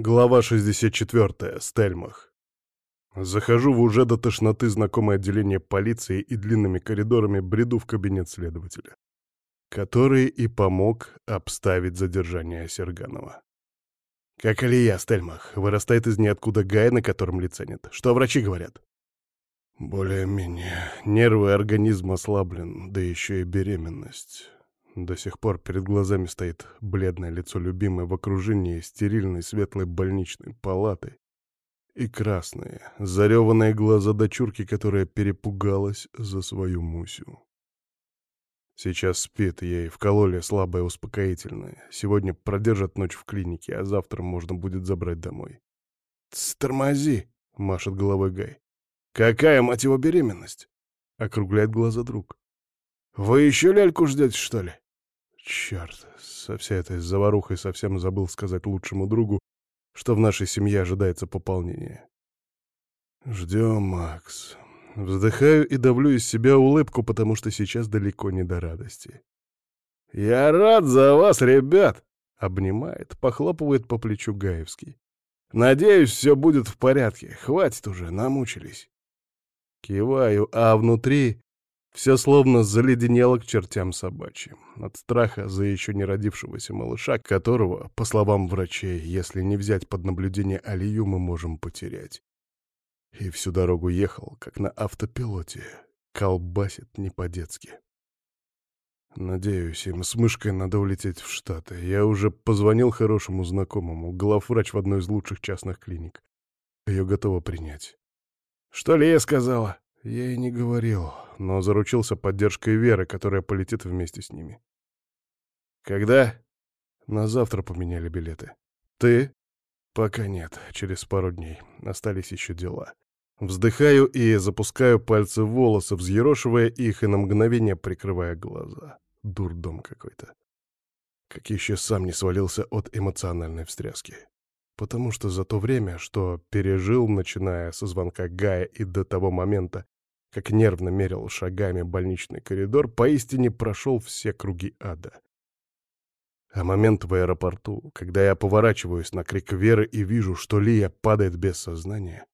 Глава 64. Стельмах. Захожу в уже до тошноты знакомое отделение полиции и длинными коридорами бреду в кабинет следователя, который и помог обставить задержание Серганова. Как Алия, Стельмах, вырастает из ниоткуда гай, на котором лица нет. Что врачи говорят? Более-менее. Нервы организма ослаблен, да еще и беременность. До сих пор перед глазами стоит бледное лицо любимой в окружении стерильной светлой больничной палаты и красные, зареванные глаза дочурки, которая перепугалась за свою Мусю. Сейчас спит, ей вкололи слабое успокоительное. Сегодня продержат ночь в клинике, а завтра можно будет забрать домой. «Тормози!» — машет головой Гай. «Какая, мать его, беременность?» — округляет глаза друг. «Вы еще ляльку ждете, что ли?» Черт, со всей этой заварухой совсем забыл сказать лучшему другу, что в нашей семье ожидается пополнение. Ждем, Макс. Вздыхаю и давлю из себя улыбку, потому что сейчас далеко не до радости. «Я рад за вас, ребят!» — обнимает, похлопывает по плечу Гаевский. «Надеюсь, все будет в порядке. Хватит уже, намучились». Киваю, а внутри все словно заледенело к чертям собачьим. От страха за еще не родившегося малыша, которого, по словам врачей, если не взять под наблюдение Алию, мы можем потерять. И всю дорогу ехал, как на автопилоте. Колбасит не по-детски. Надеюсь, им с мышкой надо улететь в Штаты. Я уже позвонил хорошему знакомому, главврач в одной из лучших частных клиник. Ее готова принять. «Что ли я сказала?» Я и не говорил, но заручился поддержкой Веры, которая полетит вместе с ними. Когда? На завтра поменяли билеты. Ты? Пока нет, через пару дней. Остались еще дела. Вздыхаю и запускаю пальцы в волосы, взъерошивая их и на мгновение прикрывая глаза. Дурдом какой-то. Как еще сам не свалился от эмоциональной встряски потому что за то время, что пережил, начиная со звонка Гая и до того момента, как нервно мерил шагами больничный коридор, поистине прошел все круги ада. А момент в аэропорту, когда я поворачиваюсь на крик Веры и вижу, что Лия падает без сознания,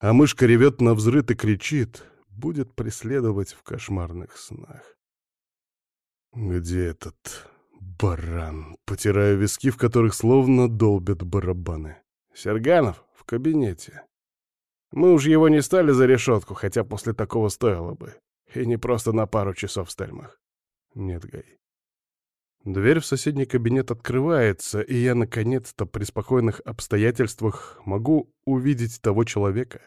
а мышка ревет на взрыт и кричит, будет преследовать в кошмарных снах. Где этот Баран. Потираю виски, в которых словно долбят барабаны. Серганов в кабинете. Мы уж его не стали за решетку, хотя после такого стоило бы. И не просто на пару часов в Стельмах. Нет, Гай. Дверь в соседний кабинет открывается, и я, наконец-то, при спокойных обстоятельствах могу увидеть того человека,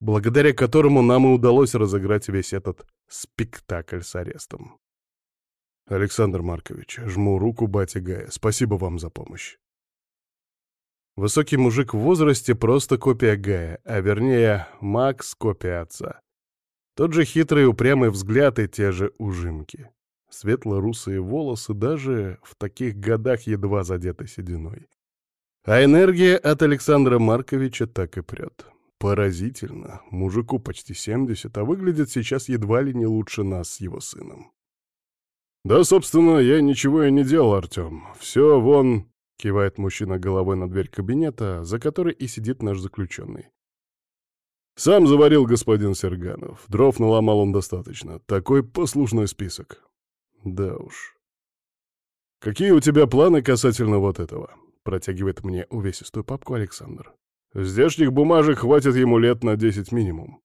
благодаря которому нам и удалось разыграть весь этот спектакль с арестом. Александр Маркович, жму руку бате Гая. Спасибо вам за помощь. Высокий мужик в возрасте просто копия Гая, а вернее, Макс — копия отца. Тот же хитрый упрямый взгляд и те же ужимки. Светло-русые волосы даже в таких годах едва задеты сединой. А энергия от Александра Марковича так и прет. Поразительно. Мужику почти 70, а выглядит сейчас едва ли не лучше нас с его сыном. «Да, собственно, я ничего и не делал, Артем. Все вон...» — кивает мужчина головой на дверь кабинета, за которой и сидит наш заключенный. «Сам заварил господин Серганов. Дров наломал он достаточно. Такой послушный список. Да уж. Какие у тебя планы касательно вот этого?» — протягивает мне увесистую папку Александр. «Здешних бумажек хватит ему лет на десять минимум.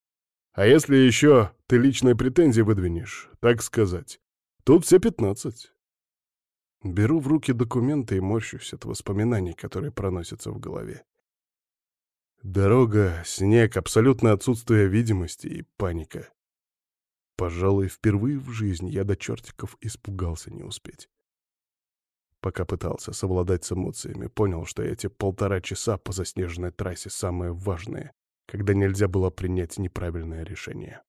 А если еще ты личные претензии выдвинешь, так сказать, Тут все пятнадцать. Беру в руки документы и морщусь от воспоминаний, которые проносятся в голове. Дорога, снег, абсолютное отсутствие видимости и паника. Пожалуй, впервые в жизни я до чертиков испугался не успеть. Пока пытался совладать с эмоциями, понял, что эти полтора часа по заснеженной трассе самые важные, когда нельзя было принять неправильное решение.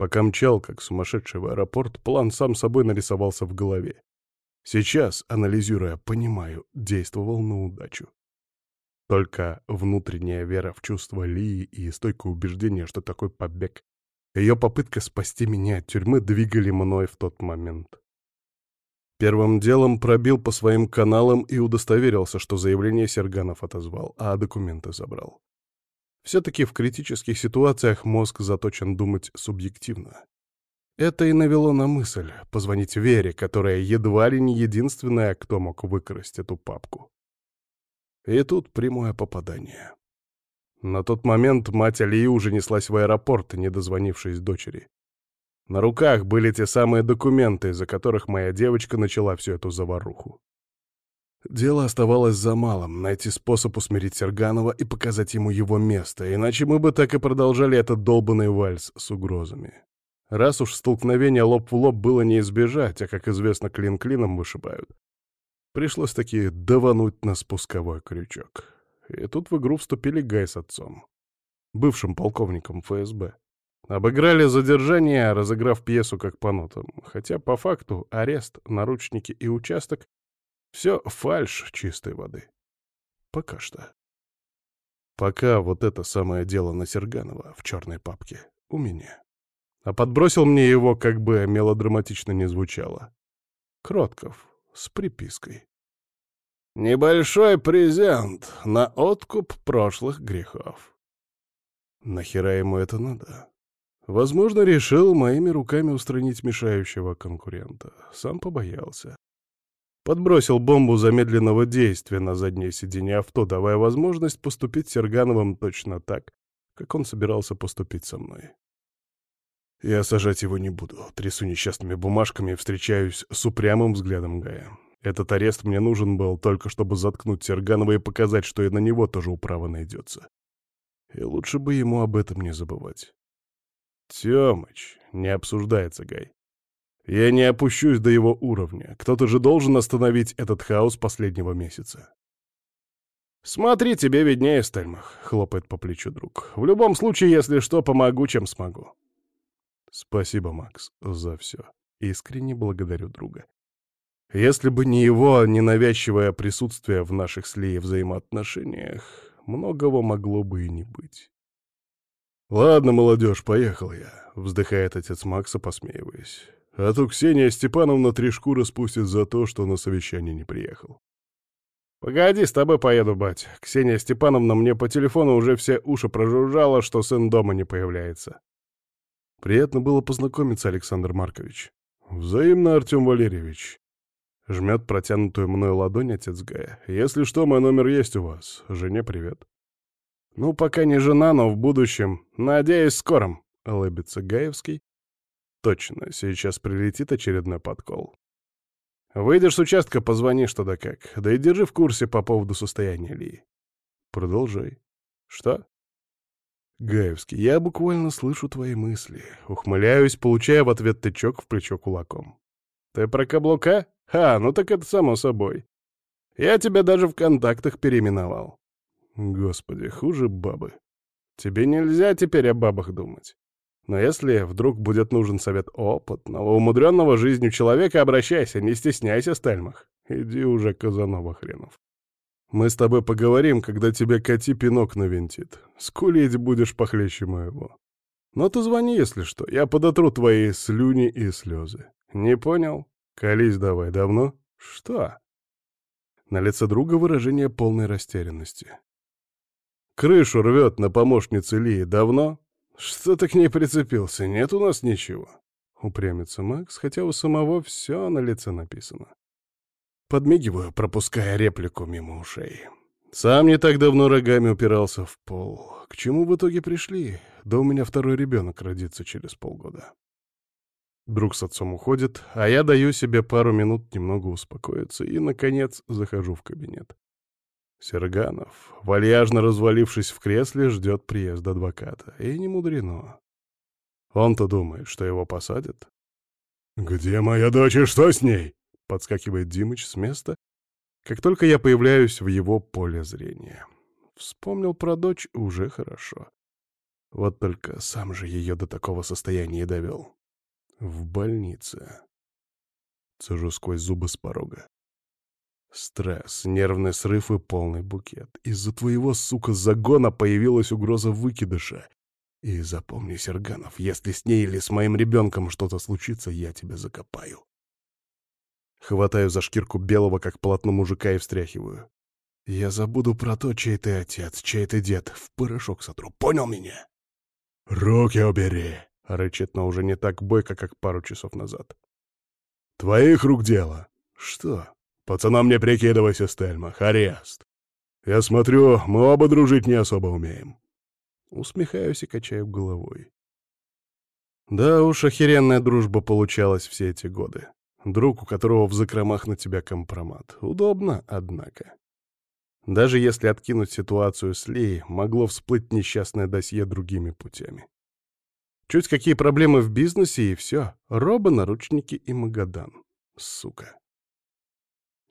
Пока мчал, как сумасшедший в аэропорт, план сам собой нарисовался в голове. Сейчас, анализируя, понимаю, действовал на удачу. Только внутренняя вера в чувство Лии и стойкое убеждение, что такой побег, ее попытка спасти меня от тюрьмы двигали мной в тот момент. Первым делом пробил по своим каналам и удостоверился, что заявление Серганов отозвал, а документы забрал. Все-таки в критических ситуациях мозг заточен думать субъективно. Это и навело на мысль позвонить Вере, которая едва ли не единственная, кто мог выкрасть эту папку. И тут прямое попадание. На тот момент мать Алии уже неслась в аэропорт, не дозвонившись дочери. На руках были те самые документы, из-за которых моя девочка начала всю эту заваруху. Дело оставалось за малым — найти способ усмирить Серганова и показать ему его место, иначе мы бы так и продолжали этот долбанный вальс с угрозами. Раз уж столкновение лоб в лоб было не избежать, а, как известно, клин клином вышибают, пришлось таки давануть на спусковой крючок. И тут в игру вступили Гай с отцом, бывшим полковником ФСБ. Обыграли задержание, разыграв пьесу как по нотам, хотя по факту арест, наручники и участок все фальш чистой воды. Пока что. Пока вот это самое дело на Серганова в черной папке у меня. А подбросил мне его, как бы мелодраматично не звучало. Кротков с припиской. Небольшой презент на откуп прошлых грехов. Нахера ему это надо? Возможно, решил моими руками устранить мешающего конкурента. Сам побоялся. Подбросил бомбу замедленного действия на заднее сиденье авто, давая возможность поступить с Сергановым точно так, как он собирался поступить со мной. Я сажать его не буду. Трясу несчастными бумажками и встречаюсь с упрямым взглядом Гая. Этот арест мне нужен был только чтобы заткнуть Серганова и показать, что и на него тоже управа найдется. И лучше бы ему об этом не забывать. Тёмыч, не обсуждается, Гай. Я не опущусь до его уровня. Кто-то же должен остановить этот хаос последнего месяца. «Смотри, тебе виднее, Стельмах», — хлопает по плечу друг. «В любом случае, если что, помогу, чем смогу». «Спасибо, Макс, за все. Искренне благодарю друга. Если бы не его ненавязчивое присутствие в наших с Лией взаимоотношениях, многого могло бы и не быть». «Ладно, молодежь, поехал я», — вздыхает отец Макса, посмеиваясь. А то Ксения Степановна три шкуры спустит за то, что на совещание не приехал. «Погоди, с тобой поеду, бать. Ксения Степановна мне по телефону уже все уши прожужжала, что сын дома не появляется». «Приятно было познакомиться, Александр Маркович». «Взаимно, Артем Валерьевич». Жмет протянутую мной ладонь отец Гая. «Если что, мой номер есть у вас. Жене привет». «Ну, пока не жена, но в будущем. Надеюсь, скором», — улыбится Гаевский, Точно, сейчас прилетит очередной подкол. Выйдешь с участка, позвони что да как. Да и держи в курсе по поводу состояния Ли. Продолжай. Что? Гаевский, я буквально слышу твои мысли. Ухмыляюсь, получая в ответ тычок в плечо кулаком. Ты про каблука? Ха, ну так это само собой. Я тебя даже в контактах переименовал. Господи, хуже бабы. Тебе нельзя теперь о бабах думать. Но если вдруг будет нужен совет опытного, умудренного жизнью человека, обращайся, не стесняйся, Стельмах. Иди уже, Казанова хренов. Мы с тобой поговорим, когда тебе коти пинок навинтит. Скулить будешь похлеще моего. Но ты звони, если что. Я подотру твои слюни и слезы. Не понял? Колись давай. Давно? Что? На лице друга выражение полной растерянности. Крышу рвет на помощнице Лии. Давно? «Что ты к ней прицепился? Нет у нас ничего». Упрямится Макс, хотя у самого все на лице написано. Подмигиваю, пропуская реплику мимо ушей. Сам не так давно рогами упирался в пол. К чему в итоге пришли? Да у меня второй ребенок родится через полгода. Друг с отцом уходит, а я даю себе пару минут немного успокоиться и, наконец, захожу в кабинет. Серганов, вальяжно развалившись в кресле, ждет приезда адвоката. И не мудрено. Он-то думает, что его посадят. «Где моя дочь и что с ней?» — подскакивает Димыч с места, как только я появляюсь в его поле зрения. Вспомнил про дочь уже хорошо. Вот только сам же ее до такого состояния довел. В больнице. Цежу сквозь зубы с порога. Стресс, нервный срыв и полный букет. Из-за твоего, сука, загона появилась угроза выкидыша. И запомни, Серганов, если с ней или с моим ребенком что-то случится, я тебя закопаю. Хватаю за шкирку белого, как полотно мужика, и встряхиваю. Я забуду про то, чей ты отец, чей ты дед. В порошок сотру. Понял меня? «Руки убери!» — рычит, но уже не так бойко, как пару часов назад. «Твоих рук дело!» «Что?» «Пацанам не прикидывайся, Стельмах. Арест!» «Я смотрю, мы оба дружить не особо умеем». Усмехаюсь и качаю головой. Да уж, охеренная дружба получалась все эти годы. Друг, у которого в закромах на тебя компромат. Удобно, однако. Даже если откинуть ситуацию с Леей, могло всплыть несчастное досье другими путями. Чуть какие проблемы в бизнесе, и все. Роба, наручники и Магадан. Сука.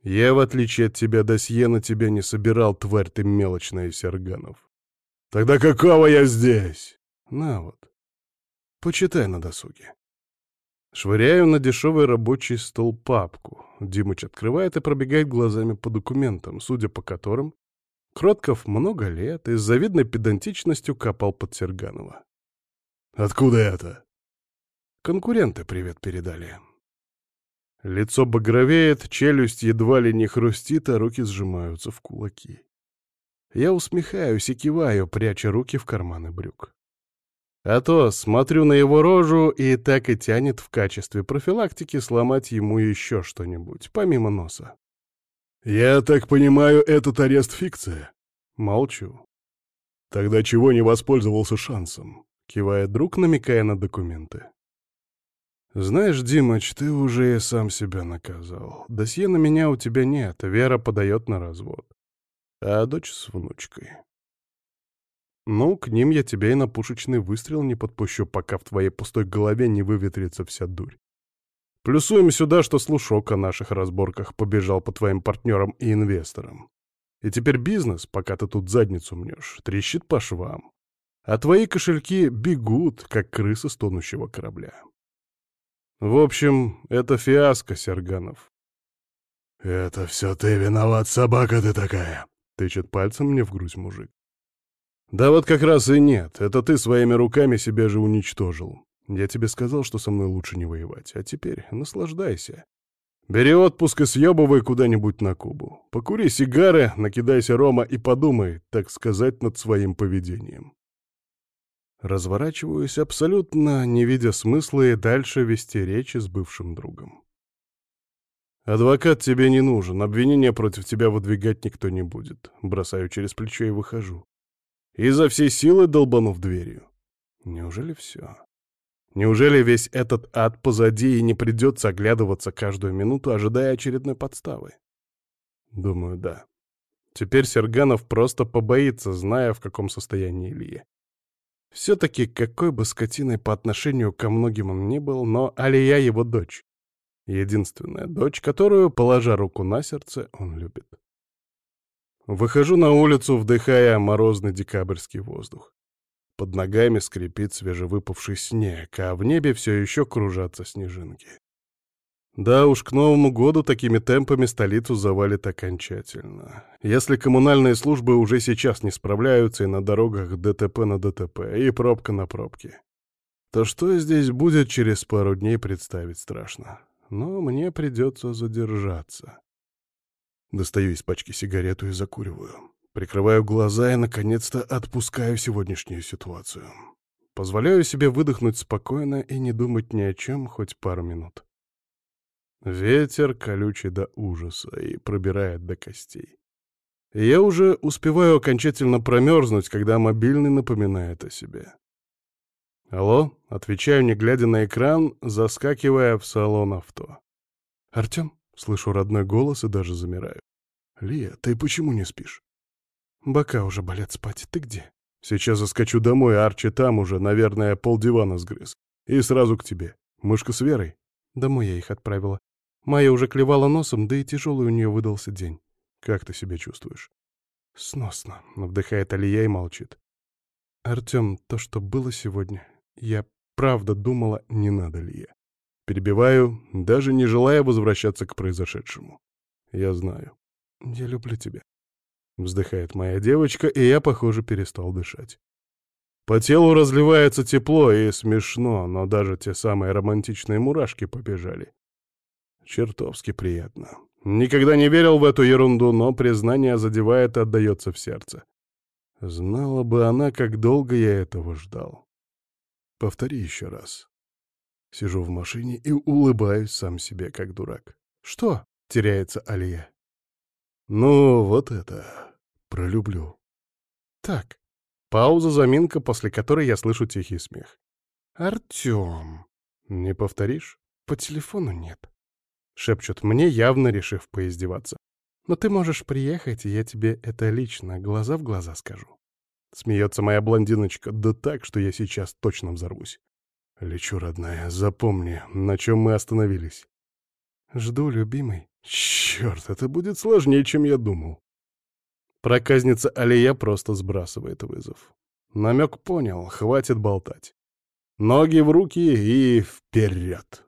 Я, в отличие от тебя, досье на тебя не собирал, тварь ты мелочная, Серганов. Тогда какого я здесь? На вот. Почитай на досуге. Швыряю на дешевый рабочий стол папку. Димыч открывает и пробегает глазами по документам, судя по которым Кротков много лет и с завидной педантичностью копал под Серганова. «Откуда это?» «Конкуренты привет передали». Лицо багровеет, челюсть едва ли не хрустит, а руки сжимаются в кулаки. Я усмехаюсь и киваю, пряча руки в карманы брюк. А то смотрю на его рожу и так и тянет в качестве профилактики сломать ему еще что-нибудь, помимо носа. «Я так понимаю, этот арест — фикция?» Молчу. «Тогда чего не воспользовался шансом?» — кивает друг, намекая на документы. «Знаешь, Димыч, ты уже и сам себя наказал. Досье на меня у тебя нет, Вера подает на развод. А дочь с внучкой. Ну, к ним я тебя и на пушечный выстрел не подпущу, пока в твоей пустой голове не выветрится вся дурь. Плюсуем сюда, что слушок о наших разборках побежал по твоим партнерам и инвесторам. И теперь бизнес, пока ты тут задницу мнешь, трещит по швам. А твои кошельки бегут, как крысы с тонущего корабля. В общем, это фиаско, Серганов. «Это все ты виноват, собака ты такая!» — тычет пальцем мне в грудь мужик. «Да вот как раз и нет. Это ты своими руками себя же уничтожил. Я тебе сказал, что со мной лучше не воевать. А теперь наслаждайся. Бери отпуск и съебывай куда-нибудь на Кубу. Покури сигары, накидайся рома и подумай, так сказать, над своим поведением». Разворачиваюсь, абсолютно не видя смысла и дальше вести речи с бывшим другом. «Адвокат тебе не нужен, обвинения против тебя выдвигать никто не будет». Бросаю через плечо и выхожу и за всей силы долбанув дверью. Неужели все? Неужели весь этот ад позади и не придется оглядываться каждую минуту, ожидая очередной подставы? Думаю, да. Теперь Серганов просто побоится, зная, в каком состоянии Илья. Все-таки какой бы скотиной по отношению ко многим он ни был, но Алия его дочь. Единственная дочь, которую, положа руку на сердце, он любит. Выхожу на улицу, вдыхая морозный декабрьский воздух. Под ногами скрипит свежевыпавший снег, а в небе все еще кружатся снежинки. Да уж, к Новому году такими темпами столицу завалит окончательно. Если коммунальные службы уже сейчас не справляются и на дорогах ДТП на ДТП, и пробка на пробке, то что здесь будет через пару дней представить страшно. Но мне придется задержаться. Достаю из пачки сигарету и закуриваю. Прикрываю глаза и, наконец-то, отпускаю сегодняшнюю ситуацию. Позволяю себе выдохнуть спокойно и не думать ни о чем хоть пару минут. Ветер колючий до ужаса и пробирает до костей. Я уже успеваю окончательно промерзнуть, когда мобильный напоминает о себе. «Алло?» — отвечаю, не глядя на экран, заскакивая в салон авто. «Артем?» Слышу родной голос и даже замираю. «Лия, ты почему не спишь?» «Бока уже болят спать. Ты где?» «Сейчас заскочу домой, Арчи там уже, наверное, полдивана сгрыз. И сразу к тебе. Мышка с Верой?» «Домой я их отправила. Майя уже клевала носом, да и тяжелый у нее выдался день. Как ты себя чувствуешь?» «Сносно», — вдыхает Алия и молчит. «Артем, то, что было сегодня, я правда думала, не надо ли я. Перебиваю, даже не желая возвращаться к произошедшему. Я знаю. «Я люблю тебя», — вздыхает моя девочка, и я, похоже, перестал дышать. По телу разливается тепло и смешно, но даже те самые романтичные мурашки побежали. Чертовски приятно. Никогда не верил в эту ерунду, но признание задевает и отдается в сердце. Знала бы она, как долго я этого ждал. Повтори еще раз. Сижу в машине и улыбаюсь сам себе, как дурак. Что? — теряется Алия. Ну, вот это. Пролюблю. Так. Пауза, заминка, после которой я слышу тихий смех. Артем. Не повторишь? По телефону нет. Шепчут мне, явно решив поиздеваться. Но ты можешь приехать, и я тебе это лично, глаза в глаза скажу. Смеется моя блондиночка, да так, что я сейчас точно взорвусь. Лечу, родная, запомни, на чем мы остановились. Жду, любимый. Черт, это будет сложнее, чем я думал. Проказница Алия просто сбрасывает вызов. Намек понял, хватит болтать. Ноги в руки и вперед.